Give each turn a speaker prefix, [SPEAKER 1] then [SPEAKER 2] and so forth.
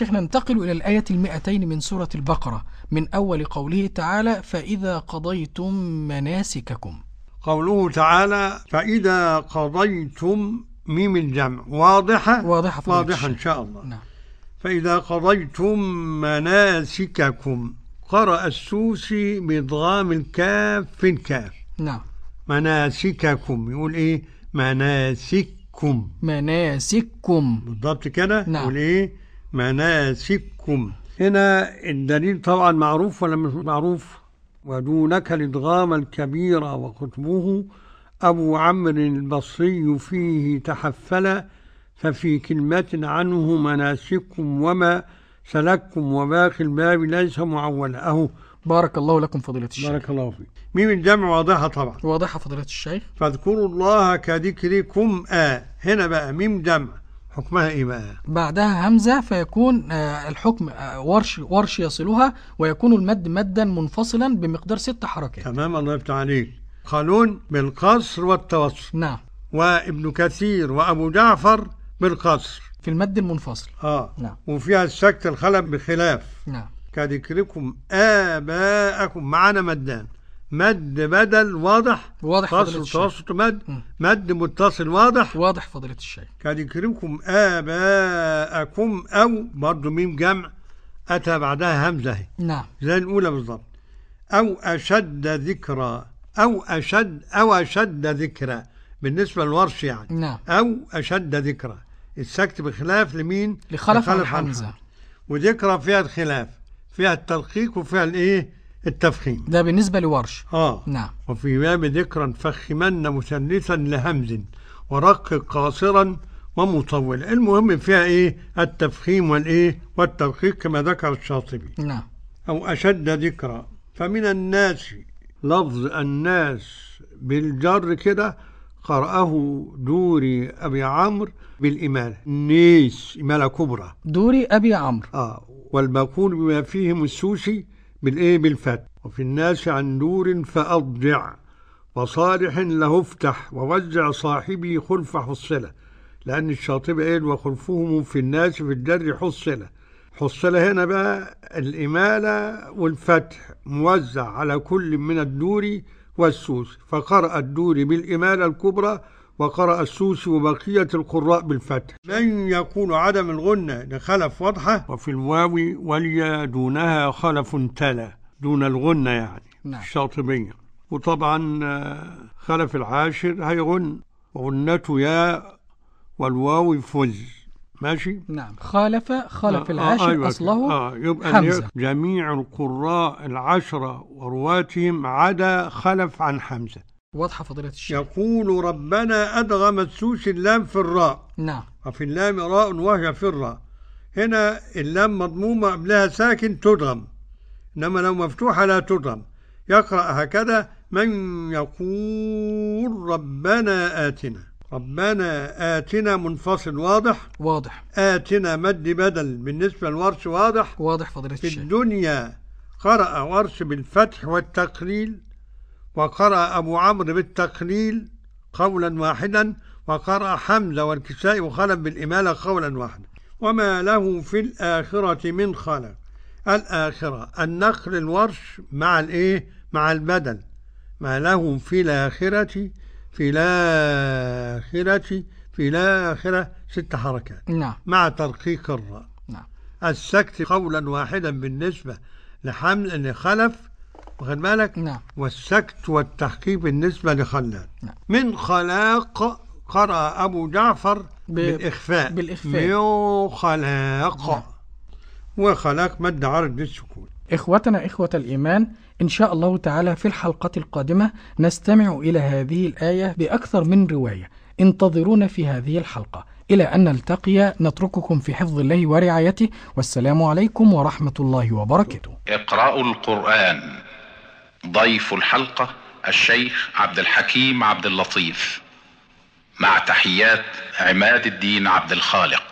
[SPEAKER 1] الشيخ ننتقل إلى الآية المئتين من سورة البقرة. من أول قوله تعالى فإذا قضيتم مناسككم.
[SPEAKER 2] قوله تعالى فإذا قضيتم ميم الجمع واضحة؟
[SPEAKER 1] واضحة
[SPEAKER 2] واضحة إن. شاء الله.
[SPEAKER 1] نعم.
[SPEAKER 2] فإذا قضيتم مناسككم قرأ السوسي بإضغام الكاف في الكاف.
[SPEAKER 1] نعم.
[SPEAKER 2] مناسككم يقول إيه؟ مناسككم.
[SPEAKER 1] مناسككم.
[SPEAKER 2] بالضبط كده؟
[SPEAKER 1] نعم.
[SPEAKER 2] يقول إيه؟ مناسككم. هنا الدليل طبعا معروف ولا مش معروف؟ ودونك الإدغام الكبير وكتبه أبو عمرو البصري فيه تحفل ففي كلمة عنه مناسككم وما سلككم وباقي الباب ليس معولا. أهو.
[SPEAKER 1] بارك الله لكم فضيلة الشيخ.
[SPEAKER 2] بارك الله فيك. ميم الجمع واضحة طبعا.
[SPEAKER 1] واضحة فضيلة الشيخ.
[SPEAKER 2] فاذكروا الله كذكركم. آه. هنا بقى ميم جمع. حكمها إيه بقى؟
[SPEAKER 1] بعدها همزة فيكون آه، الحكم آه، ورش ورش يصلها ويكون المد مدا منفصلا بمقدار ست حركات.
[SPEAKER 2] تمام الله يفتح عليك. قالون بالقصر والتوسط
[SPEAKER 1] نعم.
[SPEAKER 2] وابن كثير وأبو جعفر بالقصر.
[SPEAKER 1] في المد المنفصل.
[SPEAKER 2] آه.
[SPEAKER 1] نعم.
[SPEAKER 2] وفيها السكت الخلف بخلاف.
[SPEAKER 1] نعم.
[SPEAKER 2] كذكركم آباءكم معنا مدان مد بدل واضح؟
[SPEAKER 1] واضح الشيخ.
[SPEAKER 2] وتوسط مد. مد متصل واضح؟
[SPEAKER 1] واضح فضيلة الشيخ.
[SPEAKER 2] كذكركم آباءكم أو برضه ميم جمع أتى بعدها همزة اهي
[SPEAKER 1] نعم.
[SPEAKER 2] زي الأولى بالضبط. أو أشد ذكرى أو أشد أو أشد ذكرى بالنسبة للورش يعني.
[SPEAKER 1] نعم.
[SPEAKER 2] أو أشد ذكرى. السكت بخلاف لمين؟
[SPEAKER 1] لخلف
[SPEAKER 2] لخلف عن
[SPEAKER 1] حمزة.
[SPEAKER 2] وذكرى فيها الخلاف فيها التدقيق وفيها الإيه؟ التفخيم.
[SPEAKER 1] ده بالنسبة لورش.
[SPEAKER 2] آه.
[SPEAKER 1] نعم.
[SPEAKER 2] وفي باب ذكرا فخمن مثلثا لهمز ورقق قاصرا ومطولا المهم فيها إيه؟ التفخيم والإيه؟ والتدقيق كما ذكر الشاطبي.
[SPEAKER 1] نعم.
[SPEAKER 2] أو أشد ذكرا. فمن الناس لفظ الناس بالجر كده قرأه دوري أبي عمرو بالإمالة نيس إمالة كبرى.
[SPEAKER 1] دوري أبي عمرو.
[SPEAKER 2] آه. والباقون بما فيهم السوسي بالإيه بالفتح وفي الناس عن دور فأضجع. وصالح له افتح. ووزع صاحبي خلف حصلة. لأن الشاطبي قال وخلفهم في الناس في الجر حصلة. حصلة هنا بقى الإمالة والفتح. موزع على كل من الدور والسوسي فقرأ الدور بالإمالة الكبرى وقرأ السوسي وبقية القراء بالفتح. من يكون عدم الغنة لخلف واضحة. وفي الواو وليا دونها خلف تلا دون الغنة يعني
[SPEAKER 1] نعم.
[SPEAKER 2] الشاطبية وطبعا آه، خلف العاشر هيغن وغنته يا والواو فز. ماشي؟
[SPEAKER 1] نعم. خالف خلف
[SPEAKER 2] آه،
[SPEAKER 1] العاشر
[SPEAKER 2] آه، أيوة
[SPEAKER 1] أصله
[SPEAKER 2] آه يبقى
[SPEAKER 1] حمزة.
[SPEAKER 2] جميع القراء العشرة ورواتهم عدا خلف عن حمزة.
[SPEAKER 1] واضحة فضيلة الشيخ.
[SPEAKER 2] يقول ربنا أدغم السوس اللام في الراء.
[SPEAKER 1] نعم.
[SPEAKER 2] وفي اللام راء وهي في الراء. هنا اللام مضمومة قبلها ساكن تدغم. إنما لو مفتوحة لا تدغم. يقرأ هكذا من يقول ربنا آتنا. ربنا آتنا منفصل واضح؟
[SPEAKER 1] واضح.
[SPEAKER 2] آتنا مد بدل بالنسبة للورش واضح؟
[SPEAKER 1] واضح فضيلة
[SPEAKER 2] في
[SPEAKER 1] الشيخ.
[SPEAKER 2] الدنيا قرأ ورش بالفتح والتقليل؟ وقرأ أبو عمرو بالتقليل قولا واحدا وقرأ حمزة والكسائي وخلف بالإمالة قولا واحدا. وما له في الآخرة من خلق الآخرة النقل الورش مع الإيه؟ مع البدل. ما له في الآخرة في الآخرة في الآخرة ست حركات.
[SPEAKER 1] نعم.
[SPEAKER 2] مع ترقيق الراء.
[SPEAKER 1] نعم.
[SPEAKER 2] السكت قولا واحدا بالنسبة لحمل لخلف واخد بالك؟
[SPEAKER 1] نعم.
[SPEAKER 2] والسكت والتحقيق بالنسبة لخلاد.
[SPEAKER 1] نعم.
[SPEAKER 2] من خلاق قرأ أبو جعفر
[SPEAKER 1] ب-
[SPEAKER 2] بالإخفاء.
[SPEAKER 1] بالإخفاء.
[SPEAKER 2] من خلاق.
[SPEAKER 1] نعم.
[SPEAKER 2] وخلاق مد عرض للسكون
[SPEAKER 1] إخوتنا إخوة الإيمان إن شاء الله تعالى في الحلقة القادمة نستمع إلى هذه الآية بأكثر من رواية. انتظرونا في هذه الحلقة. إلى أن نلتقي نترككم في حفظ الله ورعايته. والسلام عليكم ورحمة الله وبركاته.
[SPEAKER 3] اقرأوا القرآن. ضيف الحلقة الشيخ عبد الحكيم عبد اللطيف. مع تحيات عماد الدين عبد الخالق.